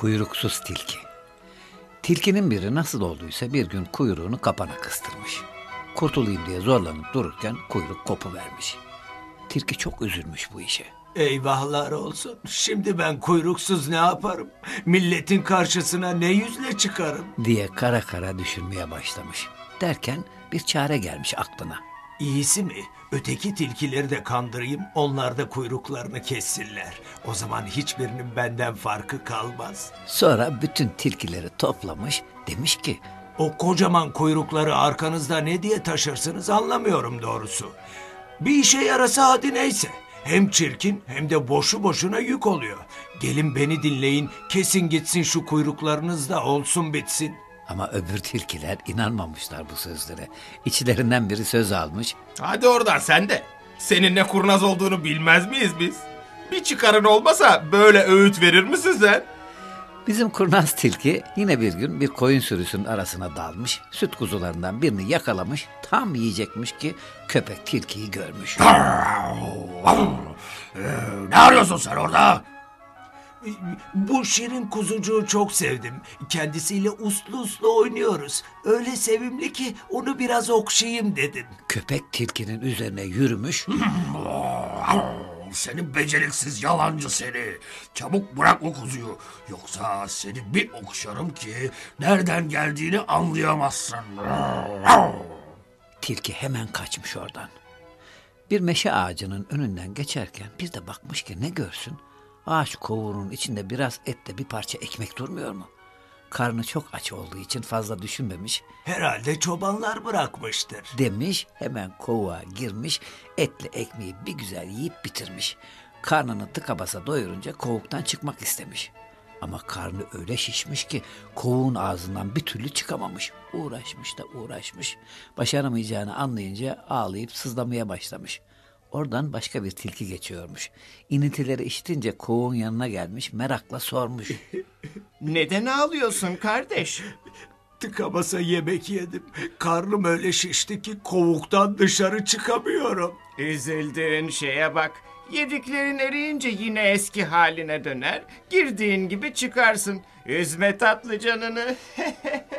Kuyruksuz tilki. Tilkinin biri nasıl olduysa bir gün kuyruğunu kapana kıstırmış. Kurtulayım diye zorlanıp dururken kuyruk kopuvermiş. Tilki çok üzülmüş bu işe. Eyvahlar olsun. Şimdi ben kuyruksuz ne yaparım? Milletin karşısına ne yüzle çıkarım? diye kara kara düşünmeye başlamış. Derken bir çare gelmiş aklına. İyisi mi? Öteki tilkileri de kandırayım, onlar da kuyruklarını kessinler. O zaman hiçbirinin benden farkı kalmaz. Sonra bütün tilkileri toplamış demiş ki O kocaman kuyrukları arkanızda ne diye taşırsınız anlamıyorum doğrusu. Bir işe yarasa hadi neyse. Hem çirkin hem de boşu boşuna yük oluyor. Gelin beni dinleyin, kesin gitsin şu kuyruklarınız da olsun bitsin. Ama öbür tilkiler inanmamışlar bu sözlere. İçlerinden biri söz almış. Hadi oradan sen de. Senin ne kurnaz olduğunu bilmez miyiz biz? Bir çıkarın olmasa böyle öğüt verir misin sen? Bizim kurnaz tilki yine bir gün bir koyun sürüsünün arasına dalmış. Süt kuzularından birini yakalamış. Tam yiyecekmiş ki köpek tilkiyi görmüş. Ne arıyorsun sen orada? Bu şirin kuzucuğu çok sevdim. Kendisiyle uslu uslu oynuyoruz. Öyle sevimli ki onu biraz okşayayım dedim. Köpek tilkinin üzerine yürümüş. Seni beceriksiz yalancı seni. Çabuk bırak o kuzuyu. Yoksa seni bir okşarım ki nereden geldiğini anlayamazsın. Tilki hemen kaçmış oradan. Bir meşe ağacının önünden geçerken bir de bakmış ki ne görsün? Ağaç kovuğunun içinde biraz etle bir parça ekmek durmuyor mu? Karnı çok aç olduğu için fazla düşünmemiş. Herhalde çobanlar bırakmıştır. Demiş hemen kovuğa girmiş etli ekmeği bir güzel yiyip bitirmiş. Karnını tıka basa doyurunca kovuktan çıkmak istemiş. Ama karnı öyle şişmiş ki kovuğun ağzından bir türlü çıkamamış. Uğraşmış da uğraşmış. Başaramayacağını anlayınca ağlayıp sızlamaya başlamış. Oradan başka bir tilki geçiyormuş. İniltileri işitince kovuğun yanına gelmiş merakla sormuş. Neden ağlıyorsun kardeş? Tıka basa yemek yedim. Karnım öyle şişti ki kovuktan dışarı çıkamıyorum. Üzüldüğün şeye bak. Yediklerin eriyince yine eski haline döner. Girdiğin gibi çıkarsın. Üzme tatlı canını.